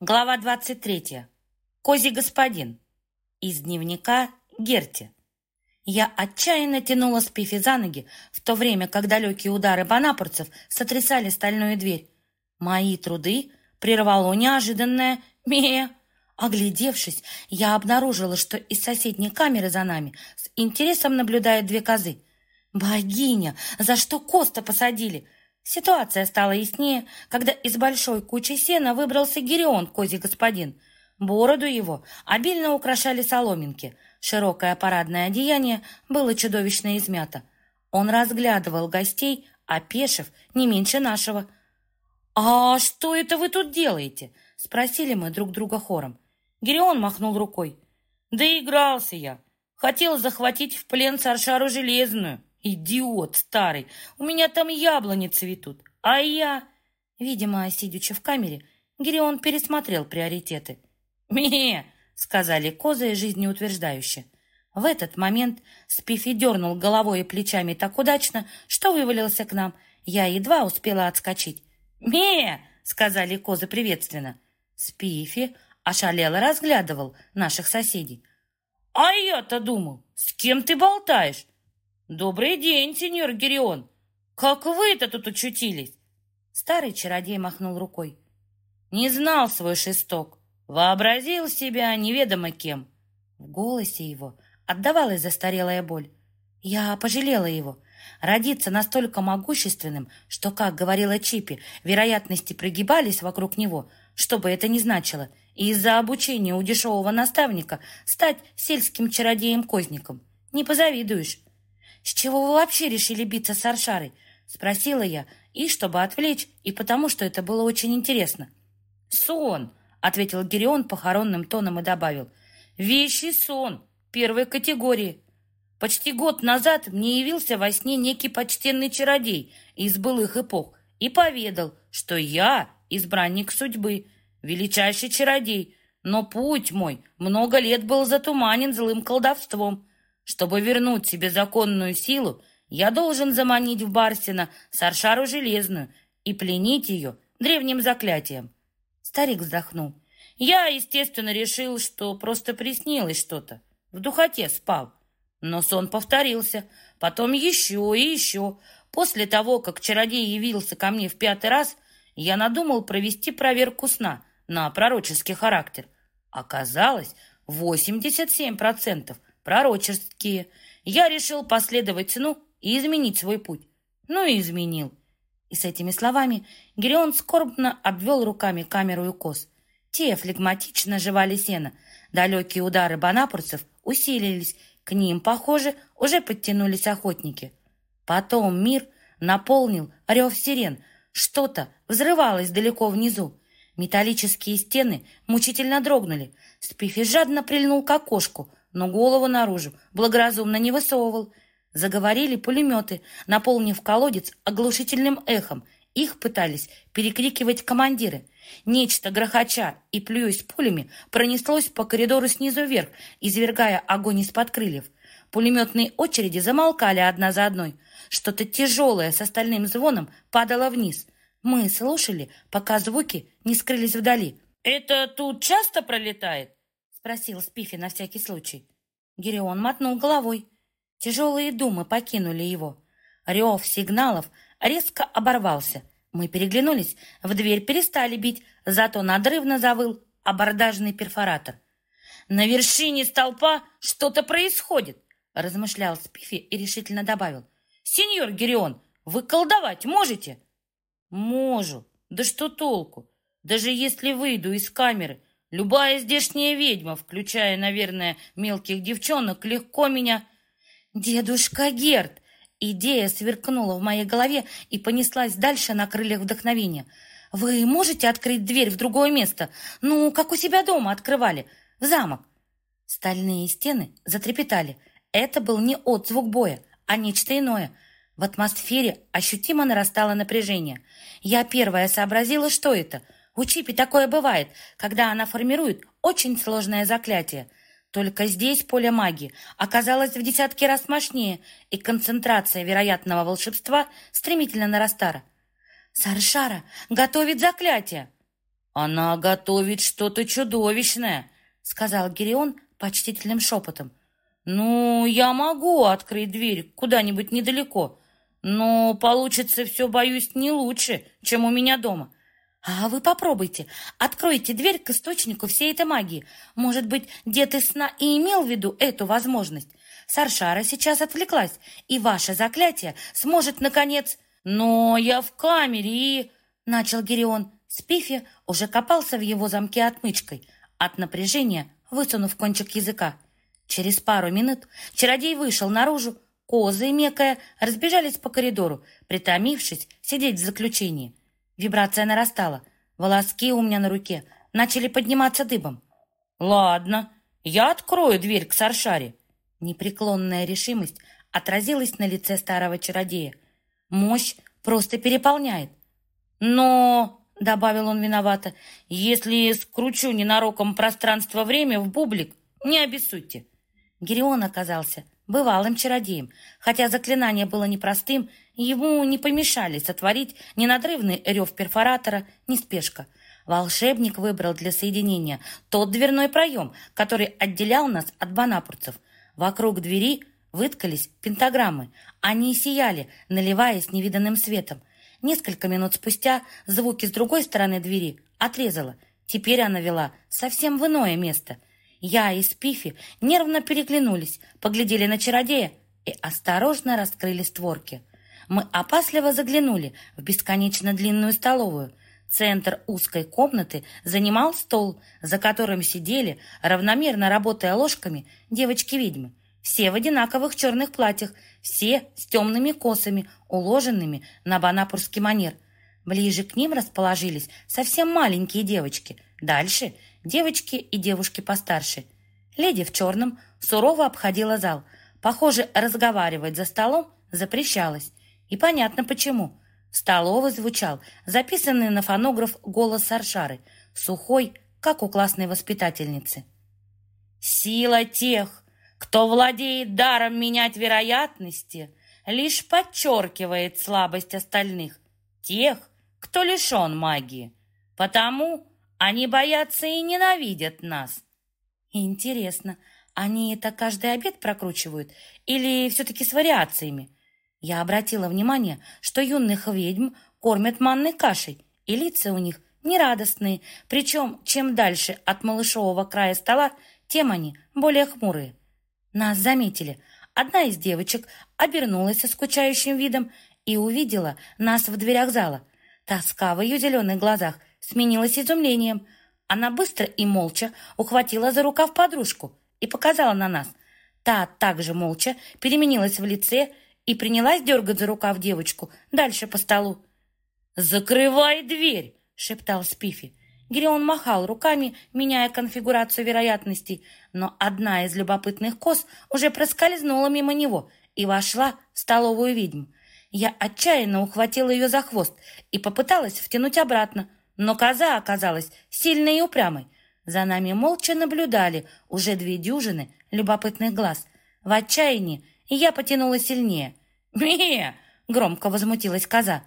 Глава 23. Козий господин. Из дневника Герти. Я отчаянно тянула Спифи за ноги, в то время как далекие удары банапорцев сотрясали стальную дверь. Мои труды прервало неожиданное «Мия». Оглядевшись, я обнаружила, что из соседней камеры за нами с интересом наблюдают две козы. «Богиня! За что Коста посадили?» Ситуация стала яснее, когда из большой кучи сена выбрался Гирион, козий господин. Бороду его обильно украшали соломинки. Широкое парадное одеяние было чудовищно измято. Он разглядывал гостей, опешив не меньше нашего. «А что это вы тут делаете?» — спросили мы друг друга хором. Гирион махнул рукой. «Да игрался я. Хотел захватить в плен Саршару Железную. Идиот старый! У меня там яблони цветут, а я...» Видимо, сидячи в камере, Гирион пересмотрел приоритеты. «Ме!» — сказали козы жизнеутверждающе. В этот момент Спифи дернул головой и плечами так удачно, что вывалился к нам. Я едва успела отскочить. «Ме!» — сказали козы приветственно. Спифи ошалело разглядывал наших соседей. «А я-то думал, с кем ты болтаешь? «Добрый день, сеньор Гирион! Как вы-то тут очутились?» Старый чародей махнул рукой. «Не знал свой шесток, вообразил себя неведомо кем». В голосе его отдавалась застарелая боль. Я пожалела его. Родиться настолько могущественным, что, как говорила Чипи, вероятности прогибались вокруг него, что бы это ни значило, и из-за обучения у дешевого наставника стать сельским чародеем-козником. Не позавидуешь. «С чего вы вообще решили биться с Аршарой?» — спросила я, и чтобы отвлечь, и потому, что это было очень интересно. «Сон!» — ответил Герион похоронным тоном и добавил. «Вещий сон первой категории. Почти год назад мне явился во сне некий почтенный чародей из былых эпох и поведал, что я избранник судьбы, величайший чародей, но путь мой много лет был затуманен злым колдовством». Чтобы вернуть себе законную силу, я должен заманить в Барсина Саршару Железную и пленить ее древним заклятием. Старик вздохнул. Я, естественно, решил, что просто приснилось что-то. В духоте спал. Но сон повторился. Потом еще и еще. После того, как чародей явился ко мне в пятый раз, я надумал провести проверку сна на пророческий характер. Оказалось, 87% пророческие. Я решил последовать сну и изменить свой путь. Ну и изменил. И с этими словами Герион скорбно обвел руками камеру и коз. Те флегматично жевали сено. Далекие удары банапурцев усилились. К ним, похоже, уже подтянулись охотники. Потом мир наполнил рев сирен. Что-то взрывалось далеко внизу. Металлические стены мучительно дрогнули. Спифи жадно прильнул к окошку, но голову наружу благоразумно не высовывал. Заговорили пулеметы, наполнив колодец оглушительным эхом. Их пытались перекрикивать командиры. Нечто грохоча и плюясь пулями пронеслось по коридору снизу вверх, извергая огонь из-под крыльев. Пулеметные очереди замолкали одна за одной. Что-то тяжелое с остальным звоном падало вниз. Мы слушали, пока звуки не скрылись вдали. «Это тут часто пролетает?» Спросил Спифи на всякий случай. Гирион мотнул головой. Тяжелые думы покинули его. Рев сигналов резко оборвался. Мы переглянулись, в дверь перестали бить, зато надрывно завыл абордажный перфоратор. «На вершине столпа что-то происходит», — размышлял Спифи и решительно добавил. «Сеньор Гирион, вы колдовать можете?» «Можу. Да что толку? Даже если выйду из камеры, Любая здешняя ведьма, включая, наверное, мелких девчонок, легко меня... Дедушка Герд! Идея сверкнула в моей голове и понеслась дальше на крыльях вдохновения. Вы можете открыть дверь в другое место? Ну, как у себя дома открывали, в замок. Стальные стены затрепетали. Это был не отзвук боя, а нечто иное. В атмосфере ощутимо нарастало напряжение. Я первая сообразила, что это — у Чипи такое бывает, когда она формирует очень сложное заклятие. Только здесь поле магии оказалось в десятки раз мощнее, и концентрация вероятного волшебства стремительно нарастала. «Саршара готовит заклятие!» «Она готовит что-то чудовищное», — сказал Герион почтительным шепотом. «Ну, я могу открыть дверь куда-нибудь недалеко, но получится все, боюсь, не лучше, чем у меня дома. А вы попробуйте, откройте дверь к источнику всей этой магии. Может быть, дед из сна и имел в виду эту возможность. Саршара сейчас отвлеклась, и ваше заклятие сможет, наконец... Но я в камере. Начал Герион. Спифи уже копался в его замке отмычкой, от напряжения высунув кончик языка. Через пару минут чародей вышел наружу, козы, мекая, разбежались по коридору, притомившись сидеть в заключении. Вибрация нарастала, волоски у меня на руке начали подниматься дыбом. «Ладно, я открою дверь к Саршаре». Непреклонная решимость отразилась на лице старого чародея. Мощь просто переполняет. «Но...» — добавил он виновато, «если скручу ненароком пространство-время в бублик, не обессудьте». Герион оказался бывалым чародеем, хотя заклинание было непростым, ему не помешали сотворить ни надрывный рев перфоратора, ни спешка. Волшебник выбрал для соединения тот дверной проем, который отделял нас от банапурцев. Вокруг двери выткались пентаграммы. Они сияли, наливаясь невиданным светом. Несколько минут спустя звуки с другой стороны двери отрезала. Теперь она вела совсем в иное место. Я и Спифи нервно переглянулись, поглядели на чародея и осторожно раскрыли створки. Мы опасливо заглянули в бесконечно длинную столовую. Центр узкой комнаты занимал стол, за которым сидели, равномерно работая ложками, девочки-ведьмы. Все в одинаковых черных платьях, все с темными косами, уложенными на банапурский манер. Ближе к ним расположились совсем маленькие девочки. Дальше девочки и девушки постарше. Леди в черном сурово обходила зал. Похоже, разговаривать за столом запрещалось. И понятно почему. В столовой звучал записанный на фонограф голос Саршары, сухой, как у классной воспитательницы. «Сила тех, кто владеет даром менять вероятности, лишь подчеркивает слабость остальных, тех, кто лишен магии. Потому они боятся и ненавидят нас. Интересно, они это каждый обед прокручивают или все-таки с вариациями? Я обратила внимание, что юных ведьм кормят манной кашей, и лица у них нерадостные, причем чем дальше от малышового края стола, тем они более хмурые. Нас заметили. Одна из девочек обернулась со скучающим видом и увидела нас в дверях зала. Тоска в ее зеленых глазах сменилась изумлением. Она быстро и молча ухватила за рукав подружку и показала на нас. Та также молча переменилась в лице и принялась дергать за рукав девочку дальше по столу. «Закрывай дверь!» — шептал Спифи. Гирион махал руками, меняя конфигурацию вероятностей, но одна из любопытных коз уже проскользнула мимо него и вошла в столовую ведьму. Я отчаянно ухватила ее за хвост и попыталась втянуть обратно, но коза оказалась сильной и упрямой. За нами молча наблюдали уже две дюжины любопытных глаз. В отчаянии я потянула сильнее. «Ме!» — громко возмутилась коза.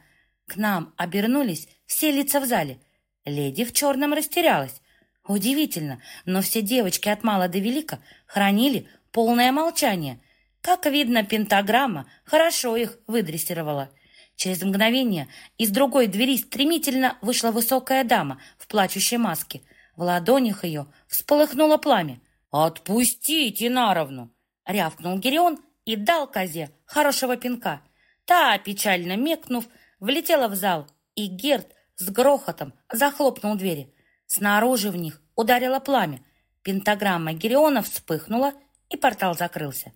К нам обернулись все лица в зале — Леди в черном растерялась. Удивительно, но все девочки от мала до велика хранили полное молчание. Как видно, пентаграмма хорошо их выдрессировала. Через мгновение из другой двери стремительно вышла высокая дама в плачущей маске. В ладонях ее всполыхнуло пламя. «Отпустите Наровну!» — рявкнул Герион и дал козе хорошего пинка. Та, печально мекнув, влетела в зал, и Герд с грохотом захлопнул двери. Снаружи в них ударило пламя. Пентаграмма Гериона вспыхнула, и портал закрылся.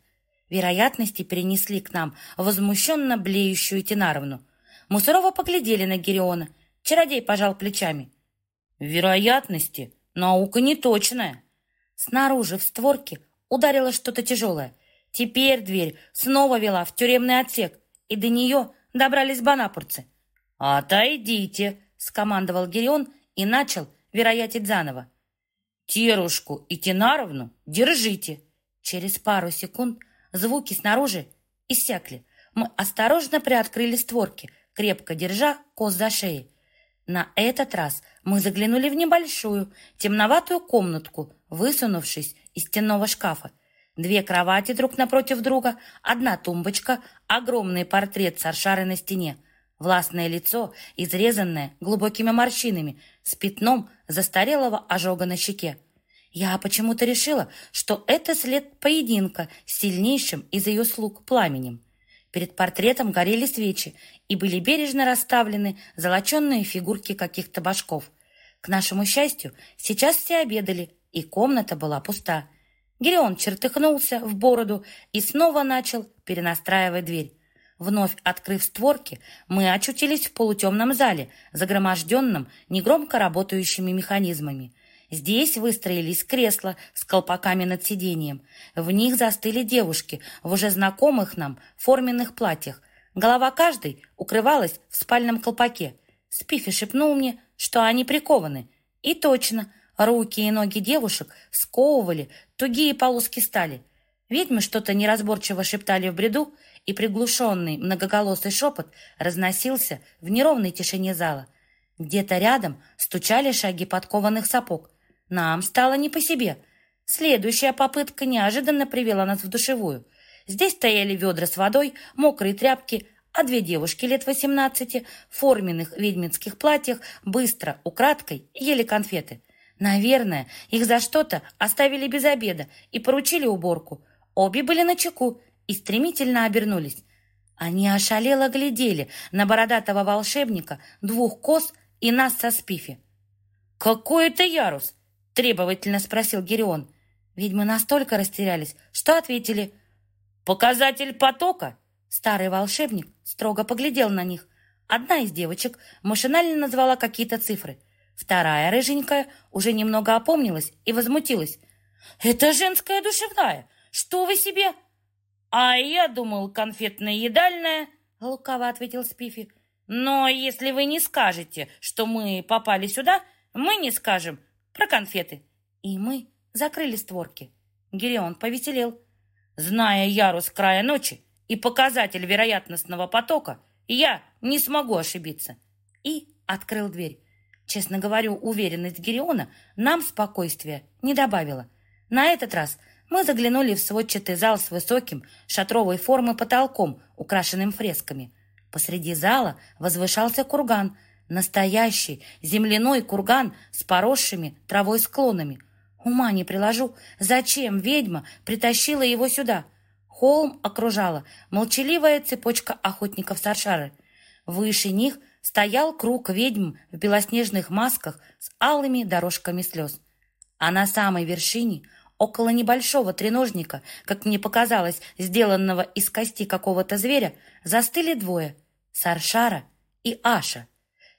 Вероятности перенесли к нам возмущенно блеющую Тинаровну. Мы сурово поглядели на Гериона. Чародей пожал плечами. «Вероятности? Наука неточная». Снаружи в створке ударило что-то тяжелое. Теперь дверь снова вела в тюремный отсек, и до нее добрались банапурцы. «Отойдите!» скомандовал Герион и начал вероятить заново. «Терушку и Тенаровну держите!» Через пару секунд звуки снаружи иссякли. Мы осторожно приоткрыли створки, крепко держа коз за шеи. На этот раз мы заглянули в небольшую, темноватую комнатку, высунувшись из стенного шкафа. Две кровати друг напротив друга, одна тумбочка, огромный портрет Саршары на стене, властное лицо, изрезанное глубокими морщинами, с пятном застарелого ожога на щеке. Я почему-то решила, что это след поединка с сильнейшим из ее слуг пламенем. Перед портретом горели свечи и были бережно расставлены золоченные фигурки каких-то башков. К нашему счастью, сейчас все обедали, и комната была пуста. Герион чертыхнулся в бороду и снова начал перенастраивать дверь. Вновь открыв створки, мы очутились в полутемном зале, загроможденном негромко работающими механизмами. Здесь выстроились кресла с колпаками над сиденьем. В них застыли девушки в уже знакомых нам форменных платьях. Голова каждой укрывалась в спальном колпаке. Спифи шепнул мне, что они прикованы. И точно, руки и ноги девушек сковывали тугие полоски стали. Ведьмы что-то неразборчиво шептали в бреду, и приглушенный многоголосый шепот разносился в неровной тишине зала. Где-то рядом стучали шаги подкованных сапог. Нам стало не по себе. Следующая попытка неожиданно привела нас в душевую. Здесь стояли ведра с водой, мокрые тряпки, а две девушки лет восемнадцати в форменных ведьминских платьях быстро, украдкой, ели конфеты. Наверное, их за что-то оставили без обеда и поручили уборку. Обе были на чеку и стремительно обернулись. Они ошалело глядели на бородатого волшебника, двух коз и нас со спифи. «Какой это ярус!» — требовательно спросил Герион. Ведьмы настолько растерялись, что ответили «Показатель потока!» Старый волшебник строго поглядел на них. Одна из девочек машинально назвала какие-то цифры. Вторая, рыженькая, уже немного опомнилась и возмутилась. «Это женская душевная! Что вы себе?» «А я думал, конфетно-едальная», — лукаво ответил Спифи. «Но если вы не скажете, что мы попали сюда, мы не скажем, про конфеты. И мы закрыли створки. Гирион повеселел. Зная ярус края ночи и показатель вероятностного потока, я не смогу ошибиться. И открыл дверь. Честно говорю, уверенность Гириона нам спокойствия не добавила. На этот раз мы заглянули в сводчатый зал с высоким шатровой формы потолком, украшенным фресками. Посреди зала возвышался курган — Настоящий земляной курган с поросшими травой склонами. Ума не приложу, зачем ведьма притащила его сюда? Холм окружала молчаливая цепочка охотников Саршары. Выше них стоял круг ведьм в белоснежных масках с алыми дорожками слез. А на самой вершине, около небольшого треножника, как мне показалось, сделанного из кости какого-то зверя, застыли двое — Саршара и Аша —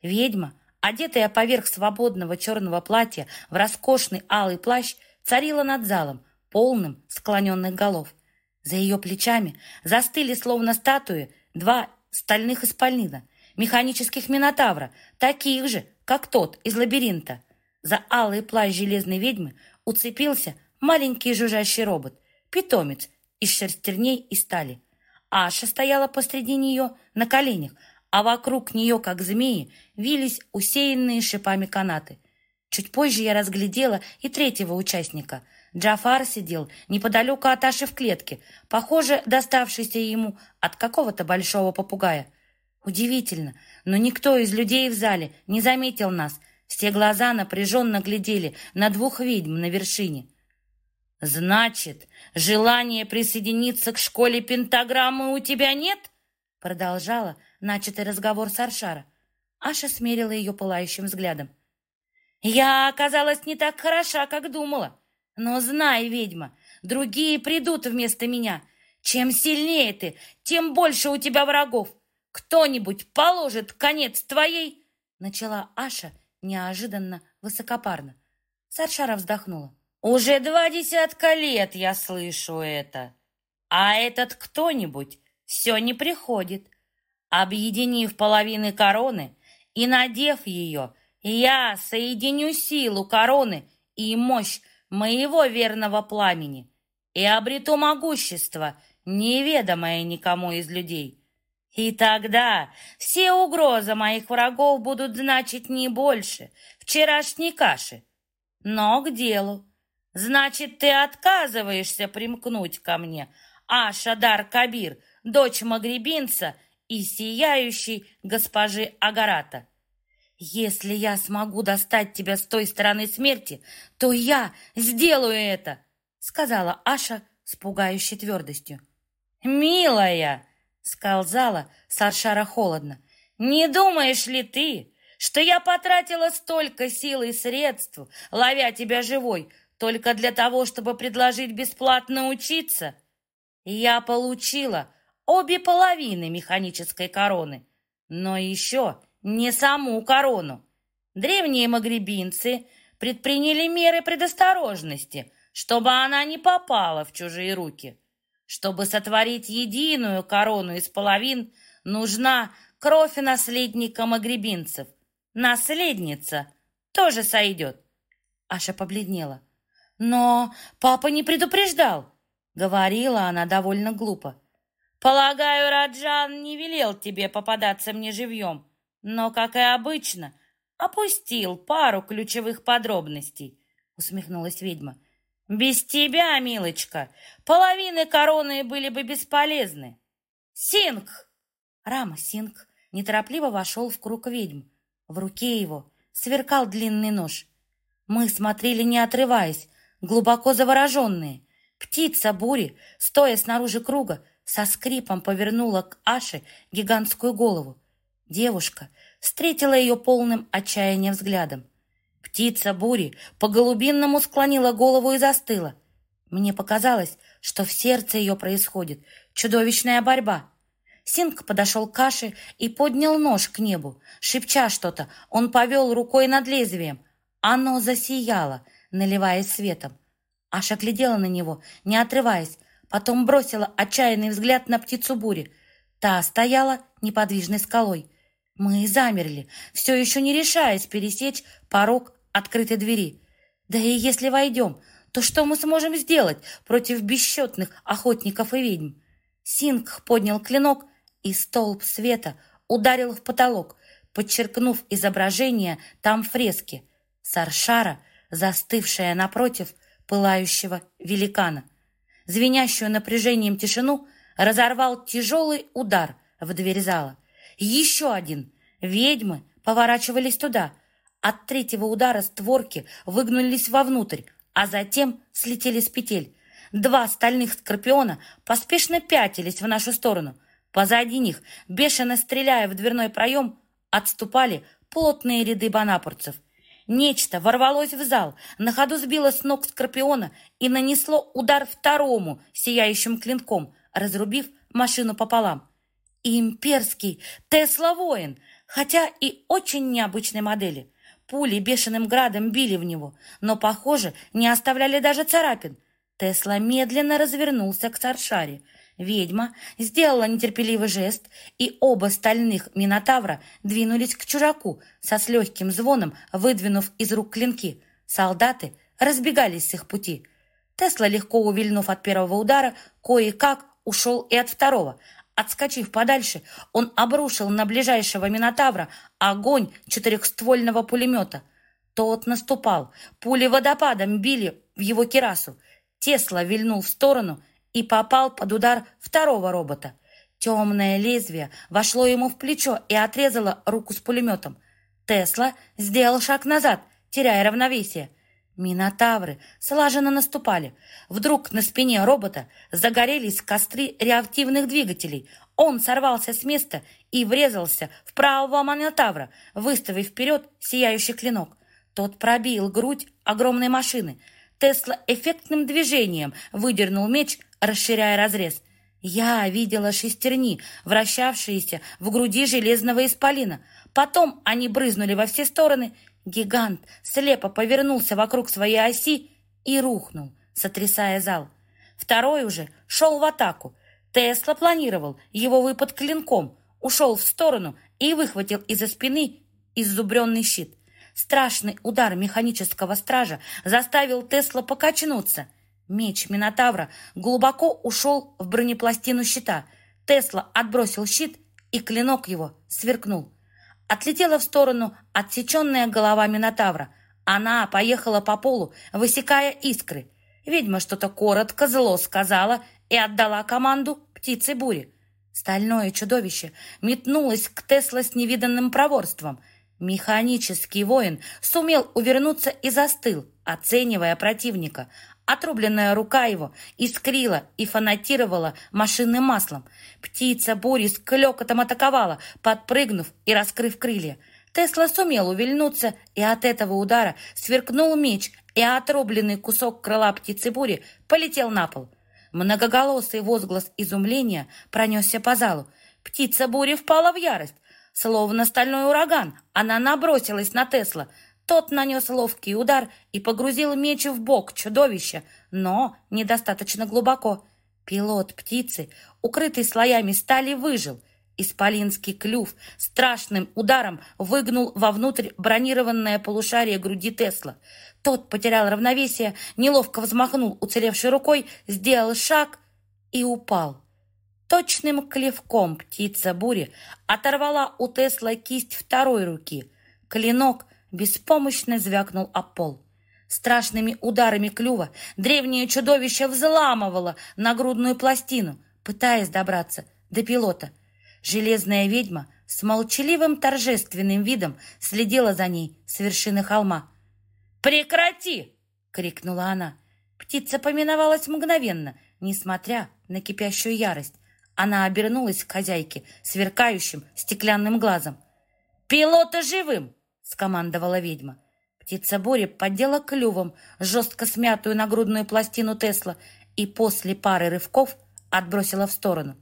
Ведьма, одетая поверх свободного черного платья в роскошный алый плащ, царила над залом, полным склоненных голов. За ее плечами застыли, словно статуи, два стальных исполнина, механических минотавра, таких же, как тот из лабиринта. За алый плащ железной ведьмы уцепился маленький жужжащий робот, питомец из шерстерней и стали. Аша стояла посреди нее на коленях, а вокруг нее, как змеи, вились усеянные шипами канаты. Чуть позже я разглядела и третьего участника. Джафар сидел неподалеку от Аши в клетке, похоже, доставшейся ему от какого-то большого попугая. Удивительно, но никто из людей в зале не заметил нас. Все глаза напряженно глядели на двух ведьм на вершине. «Значит, желание присоединиться к школе пентаграммы у тебя нет?» Продолжала начатый разговор с Аршара. Аша смерила ее пылающим взглядом. «Я оказалась не так хороша, как думала. Но знай, ведьма, другие придут вместо меня. Чем сильнее ты, тем больше у тебя врагов. Кто-нибудь положит конец твоей...» Начала Аша неожиданно высокопарно. Саршара вздохнула. «Уже два десятка лет я слышу это. А этот кто-нибудь все не приходит. Объединив половины короны и надев ее, я соединю силу короны и мощь моего верного пламени и обрету могущество, неведомое никому из людей. И тогда все угрозы моих врагов будут значить не больше вчерашней каши. Но к делу. Значит, ты отказываешься примкнуть ко мне, Ашадар Кабир, дочь магребинца и сияющей госпожи Агарата. Если я смогу достать тебя с той стороны смерти, то я сделаю это, сказала Аша с пугающей твердостью. Милая, сказала Саршара холодно, не думаешь ли ты, что я потратила столько сил и средств, ловя тебя живой, только для того, чтобы предложить бесплатно учиться? Я получила обе половины механической короны, но еще не саму корону. Древние магребинцы предприняли меры предосторожности, чтобы она не попала в чужие руки. Чтобы сотворить единую корону из половин, нужна кровь наследника магребинцев. Наследница тоже сойдет. Аша побледнела. Но папа не предупреждал, говорила она довольно глупо. Полагаю, Раджан не велел тебе попадаться мне живьем, но, как и обычно, опустил пару ключевых подробностей, усмехнулась ведьма. Без тебя, милочка, половины короны были бы бесполезны. Синг! Рама Синг неторопливо вошел в круг ведьм. В руке его сверкал длинный нож. Мы смотрели, не отрываясь, глубоко завороженные. Птица бури, стоя снаружи круга, со скрипом повернула к Аше гигантскую голову. Девушка встретила ее полным отчаяния взглядом. Птица бури по-голубинному склонила голову и застыла. Мне показалось, что в сердце ее происходит чудовищная борьба. Синг подошел к Аше и поднял нож к небу. Шепча что-то, он повел рукой над лезвием. Оно засияло, наливаясь светом. Аша глядела на него, не отрываясь, потом бросила отчаянный взгляд на птицу бури. Та стояла неподвижной скалой. Мы замерли, все еще не решаясь пересечь порог открытой двери. Да и если войдем, то что мы сможем сделать против бесчетных охотников и ведьм? Синг поднял клинок, и столб света ударил в потолок, подчеркнув изображение там фрески. Саршара, застывшая напротив, пылающего великана. Звенящую напряжением тишину разорвал тяжелый удар в дверь зала. Еще один. Ведьмы поворачивались туда. От третьего удара створки выгнулись вовнутрь, а затем слетели с петель. Два стальных скорпиона поспешно пятились в нашу сторону. Позади них, бешено стреляя в дверной проем, отступали плотные ряды банапурцев. Нечто ворвалось в зал, на ходу сбило с ног Скорпиона и нанесло удар второму сияющим клинком, разрубив машину пополам. Имперский Тесла-воин, хотя и очень необычной модели. Пули бешеным градом били в него, но, похоже, не оставляли даже царапин. Тесла медленно развернулся к Саршаре — Ведьма сделала нетерпеливый жест, и оба стальных минотавра двинулись к чужаку, со с легким звоном выдвинув из рук клинки. Солдаты разбегались с их пути. Тесла, легко увильнув от первого удара, кое-как ушел и от второго. Отскочив подальше, он обрушил на ближайшего минотавра огонь четырехствольного пулемета. Тот наступал, пули водопадом били в его кирасу. Тесла вильнул в сторону — и попал под удар второго робота. Темное лезвие вошло ему в плечо и отрезало руку с пулеметом. Тесла сделал шаг назад, теряя равновесие. Минотавры слаженно наступали. Вдруг на спине робота загорелись костры реактивных двигателей. Он сорвался с места и врезался в правого Минотавра, выставив вперед сияющий клинок. Тот пробил грудь огромной машины. Тесла эффектным движением выдернул меч, расширяя разрез. Я видела шестерни, вращавшиеся в груди железного исполина. Потом они брызнули во все стороны. Гигант слепо повернулся вокруг своей оси и рухнул, сотрясая зал. Второй уже шел в атаку. Тесла планировал его выпад клинком, ушел в сторону и выхватил из-за спины иззубренный щит. Страшный удар механического стража заставил Тесла покачнуться — Меч Минотавра глубоко ушел в бронепластину щита. Тесла отбросил щит и клинок его сверкнул. Отлетела в сторону отсеченная голова Минотавра. Она поехала по полу, высекая искры. Ведьма что-то коротко, зло сказала и отдала команду птице бури. Стальное чудовище метнулось к Тесла с невиданным проворством. Механический воин сумел увернуться и застыл, оценивая противника. Отрубленная рука его искрила и фанатировала машинным маслом. Птица бури с клёкотом атаковала, подпрыгнув и раскрыв крылья. Тесла сумел увильнуться, и от этого удара сверкнул меч, и отрубленный кусок крыла птицы бури полетел на пол. Многоголосый возглас изумления пронесся по залу. Птица бури впала в ярость. Словно стальной ураган, она набросилась на Тесла. Тот нанес ловкий удар и погрузил меч в бок чудовища, но недостаточно глубоко. Пилот птицы, укрытый слоями стали, выжил. Исполинский клюв страшным ударом выгнул вовнутрь бронированное полушарие груди Тесла. Тот потерял равновесие, неловко взмахнул уцелевшей рукой, сделал шаг и упал. Точным клевком птица бури оторвала у Тесла кисть второй руки. Клинок беспомощно звякнул о пол. Страшными ударами клюва древнее чудовище взламывало нагрудную пластину, пытаясь добраться до пилота. Железная ведьма с молчаливым торжественным видом следила за ней с вершины холма. «Прекрати!» — крикнула она. Птица поминовалась мгновенно, несмотря на кипящую ярость. Она обернулась к хозяйке сверкающим стеклянным глазом. «Пилота живым!» — скомандовала ведьма. Птица Бори поддела клювом жестко смятую нагрудную пластину Тесла и после пары рывков отбросила в сторону.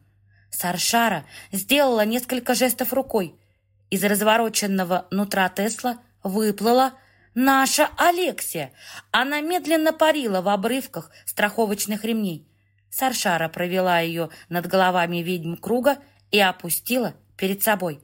Саршара сделала несколько жестов рукой. Из развороченного нутра Тесла выплыла Наша Алексия! Она медленно парила в обрывках страховочных ремней. Саршара провела ее над головами ведьм круга и опустила перед собой.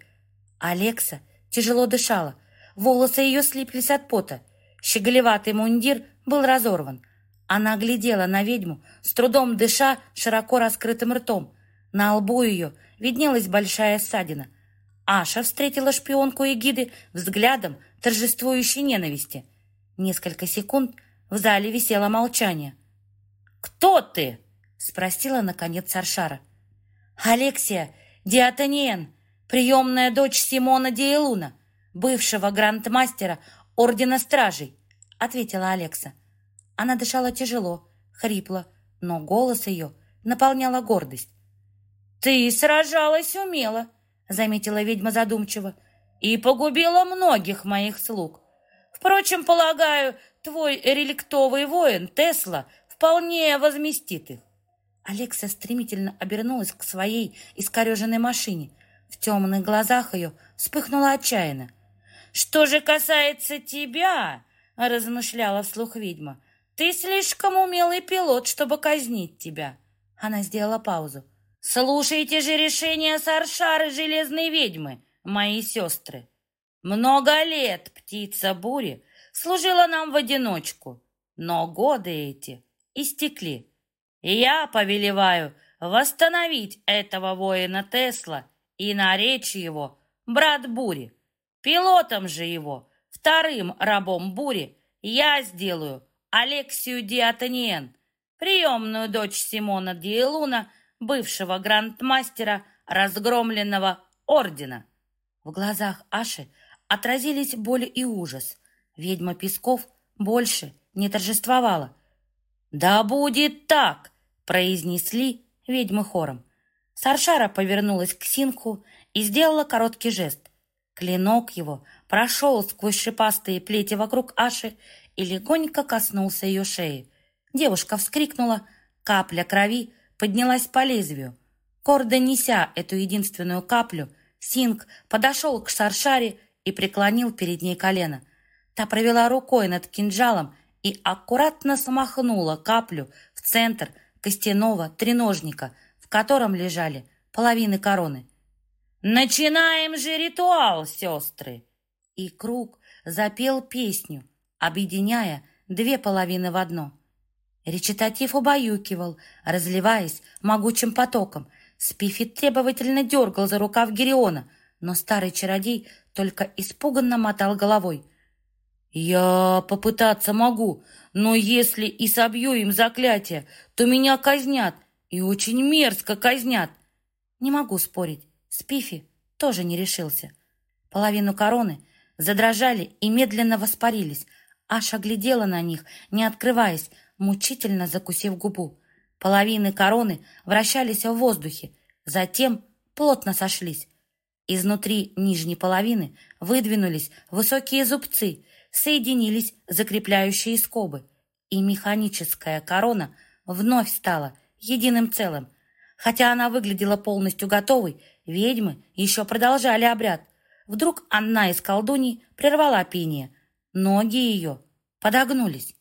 Алекса тяжело дышала. Волосы ее слиплись от пота. Щеголеватый мундир был разорван. Она глядела на ведьму, с трудом дыша широко раскрытым ртом. На лбу ее виднелась большая ссадина. Аша встретила шпионку Эгиды взглядом, торжествующей ненависти. Несколько секунд в зале висело молчание. «Кто ты?» — спросила, наконец, Саршара. «Алексия Диатаниен, приемная дочь Симона Диелуна, бывшего грандмастера Ордена Стражей», — ответила Алекса. Она дышала тяжело, хрипло, но голос ее наполняла гордость. «Ты сражалась умело», — заметила ведьма задумчиво и погубила многих моих слуг. Впрочем, полагаю, твой реликтовый воин Тесла вполне возместит их. Алекса стремительно обернулась к своей искореженной машине. В темных глазах ее вспыхнуло отчаянно. «Что же касается тебя, — размышляла вслух ведьма, — ты слишком умелый пилот, чтобы казнить тебя». Она сделала паузу. «Слушайте же решение Саршары Железной Ведьмы мои сестры. Много лет птица бури служила нам в одиночку, но годы эти истекли. Я повелеваю восстановить этого воина Тесла и наречь его брат бури. Пилотом же его, вторым рабом бури, я сделаю Алексию Диатаниен, приемную дочь Симона Диелуна, бывшего грандмастера разгромленного ордена. В глазах Аши отразились боль и ужас. Ведьма Песков больше не торжествовала. «Да будет так!» — произнесли ведьмы хором. Саршара повернулась к Синку и сделала короткий жест. Клинок его прошел сквозь шипастые плети вокруг Аши и легонько коснулся ее шеи. Девушка вскрикнула, капля крови поднялась по лезвию. Кордо неся эту единственную каплю, Синг подошел к Шаршаре и преклонил перед ней колено. Та провела рукой над кинжалом и аккуратно смахнула каплю в центр костяного треножника, в котором лежали половины короны. «Начинаем же ритуал, сестры!» И круг запел песню, объединяя две половины в одно. Речитатив убаюкивал, разливаясь могучим потоком. Спифи требовательно дергал за рукав Гериона, но старый чародей только испуганно мотал головой. «Я попытаться могу, но если и собью им заклятие, то меня казнят, и очень мерзко казнят». Не могу спорить, Спифи тоже не решился. Половину короны задрожали и медленно воспарились. Аша глядела на них, не открываясь, мучительно закусив губу. Половины короны вращались в воздухе, затем плотно сошлись. Изнутри нижней половины выдвинулись высокие зубцы, соединились закрепляющие скобы, и механическая корона вновь стала единым целым. Хотя она выглядела полностью готовой, ведьмы еще продолжали обряд. Вдруг одна из колдуней прервала пение. Ноги ее подогнулись.